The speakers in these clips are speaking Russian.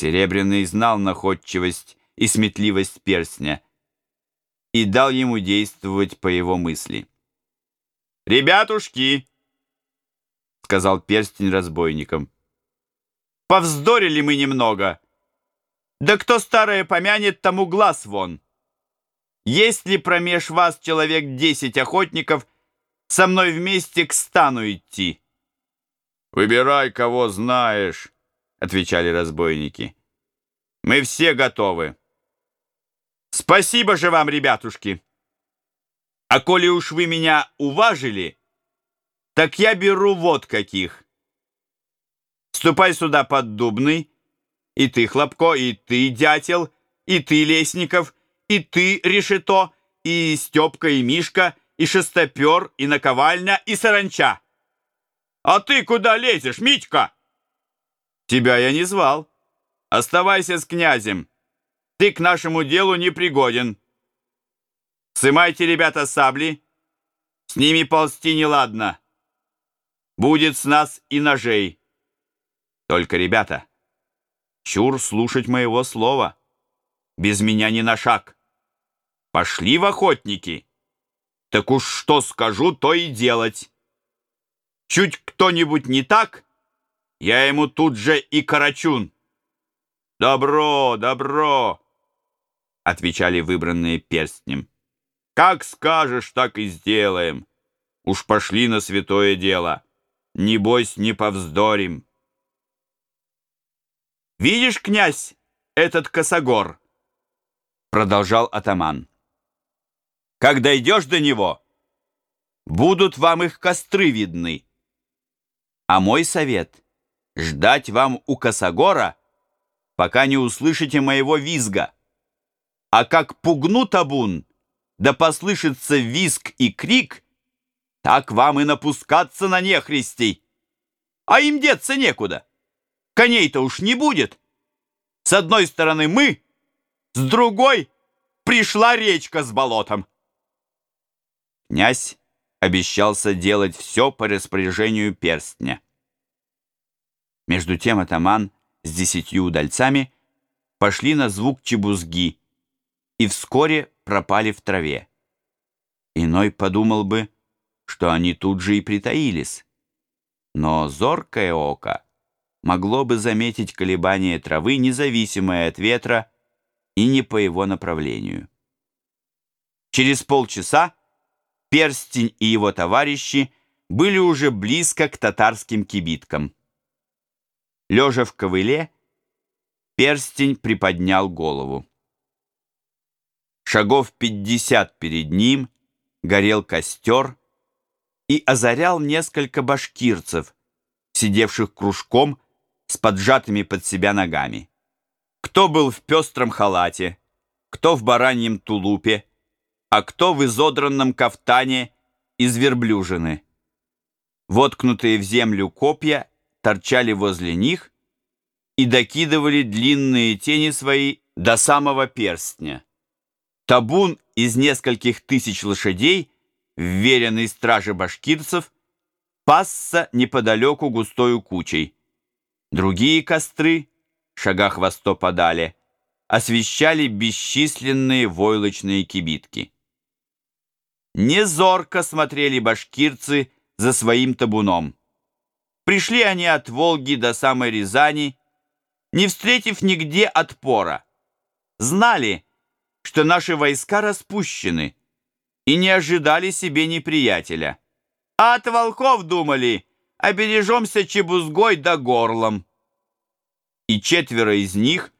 Серебряный знал находчивость и сметливость перстня и дал ему действовать по его мысли. «Ребятушки!» — сказал перстень разбойникам. «Повздорили мы немного. Да кто старое помянет, тому глаз вон. Есть ли промеж вас человек десять охотников со мной вместе к стану идти?» «Выбирай, кого знаешь», — отвечали разбойники. «Мы все готовы». «Спасибо же вам, ребятушки!» А коли уж вы меня уважили, так я беру вот каких. Ступай сюда под Дубный, и ты, Хлопко, и ты, Дятел, и ты, Лесников, и ты, Решето, и Степка, и Мишка, и Шестопер, и Наковальня, и Саранча. А ты куда лезешь, Митька? Тебя я не звал. Оставайся с князем. Ты к нашему делу не пригоден. Сымайте, ребята, сабли. С ними ползти неладно. Будет с нас и ножей. Только, ребята, чур слушать моего слова. Без меня ни на шаг. Пошли в охотники. Так уж что скажу, то и делать. Чуть кто-нибудь не так, я ему тут же и карачун. Добро, добро, отвечали выбранные перстнем. Как скажешь, так и сделаем. Уж пошли на святое дело. Небось, не повздорим. Видишь, князь, этот косогор? Продолжал атаман. Как дойдешь до него, будут вам их костры видны. А мой совет — ждать вам у косогора, пока не услышите моего визга. А как пугну табун — да послышится виск и крик, так вам и напускаться на нехристей. А им деться некуда. Коней-то уж не будет. С одной стороны мы, с другой пришла речка с болотом. Князь обещался делать все по распоряжению перстня. Между тем атаман с десятью удальцами пошли на звук чебузги и вскоре пропали в траве. Иной подумал бы, что они тут же и притаились. Но зоркое око могло бы заметить колебания травы, независимое от ветра и не по его направлению. Через полчаса Перстень и его товарищи были уже близко к татарским кибиткам. Лежа в ковыле, Перстень приподнял голову. Шагов пятьдесят перед ним горел костер и озарял несколько башкирцев, сидевших кружком с поджатыми под себя ногами. Кто был в пестром халате, кто в бараньем тулупе, а кто в изодранном кафтане из верблюжины. Воткнутые в землю копья торчали возле них и докидывали длинные тени свои до самого перстня. Табун из нескольких тысяч лошадей, вверенный страже башкирцев, пасся неподалеку густою кучей. Другие костры, шагах во сто подали, освещали бесчисленные войлочные кибитки. Незорко смотрели башкирцы за своим табуном. Пришли они от Волги до самой Рязани, не встретив нигде отпора. Знали, что наши войска распущены и не ожидали себе неприятеля. А от волков думали, обережемся чебузгой да горлом. И четверо из них,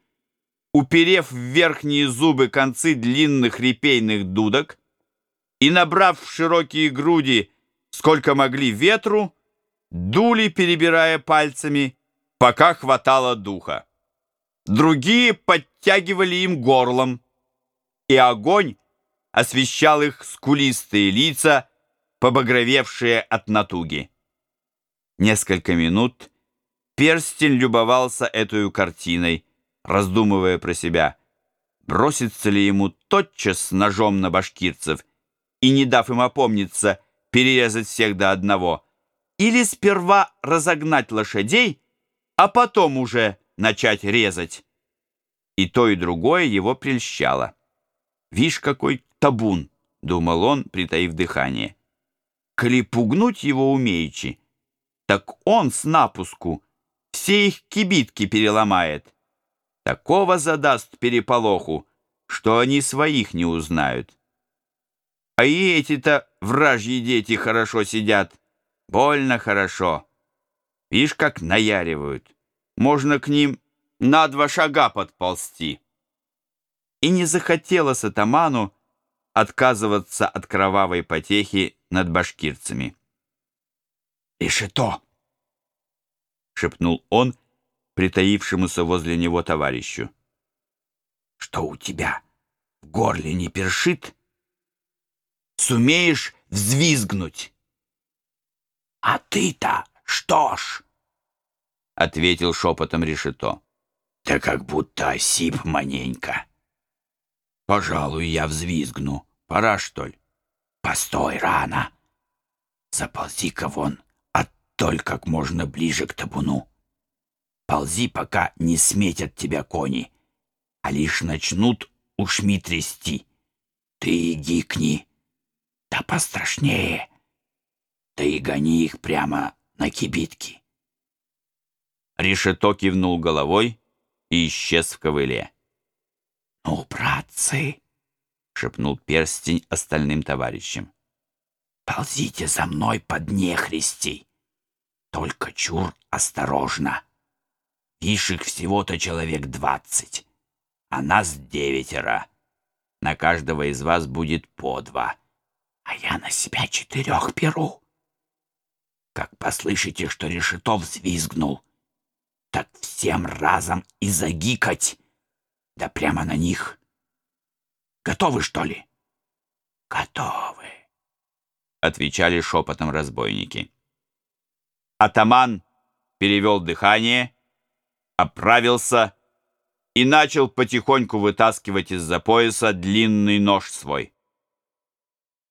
уперев в верхние зубы концы длинных репейных дудок и набрав в широкие груди, сколько могли ветру, дули, перебирая пальцами, пока хватало духа. Другие подтягивали им горлом, и огонь освещал их скулистые лица, побагровевшие от натуги. Несколько минут перстень любовался этой картиной, раздумывая про себя, бросится ли ему тотчас с ножом на башкирцев и, не дав им опомниться, перерезать всех до одного, или сперва разогнать лошадей, а потом уже начать резать. И то, и другое его прельщало. «Вишь, какой табун!» — думал он, притаив дыхание. «Коли пугнуть его умеючи, так он с напуску все их кибитки переломает. Такого задаст переполоху, что они своих не узнают. А и эти-то вражьи дети хорошо сидят, больно хорошо. Видишь, как наяривают. Можно к ним на два шага подползти. И не захотелось атаману отказываться от кровавой потехи над башкирцами. «Решето!» — шепнул он притаившемуся возле него товарищу. «Что у тебя в горле не першит? Сумеешь взвизгнуть?» «А ты-то что ж?» — ответил шепотом решето. «Да как будто осип маненько. Пожалуй, я взвизгну. Пора, что ли?» «Постой, рано. Заползи-ка вон оттоль как можно ближе к табуну. Ползи, пока не сметят тебя кони, а лишь начнут ушми трясти. Ты гикни, да пострашнее, да и гони их прямо на кибитки. Решето кивнул головой и исчез в ковыле. «Ну, братцы!» — шепнул перстень остальным товарищам. «Ползите за мной под нехристей, только чур осторожно. Их всего-то человек двадцать, а нас девятеро. На каждого из вас будет по два, а я на себя четырех беру. Как послышите, что Решетов взвизгнул, так всем разом и загикать, да прямо на них. Готовы, что ли? Готовы, отвечали шепотом разбойники. Атаман перевел дыхание, оправился и начал потихоньку вытаскивать из-за пояса длинный нож свой.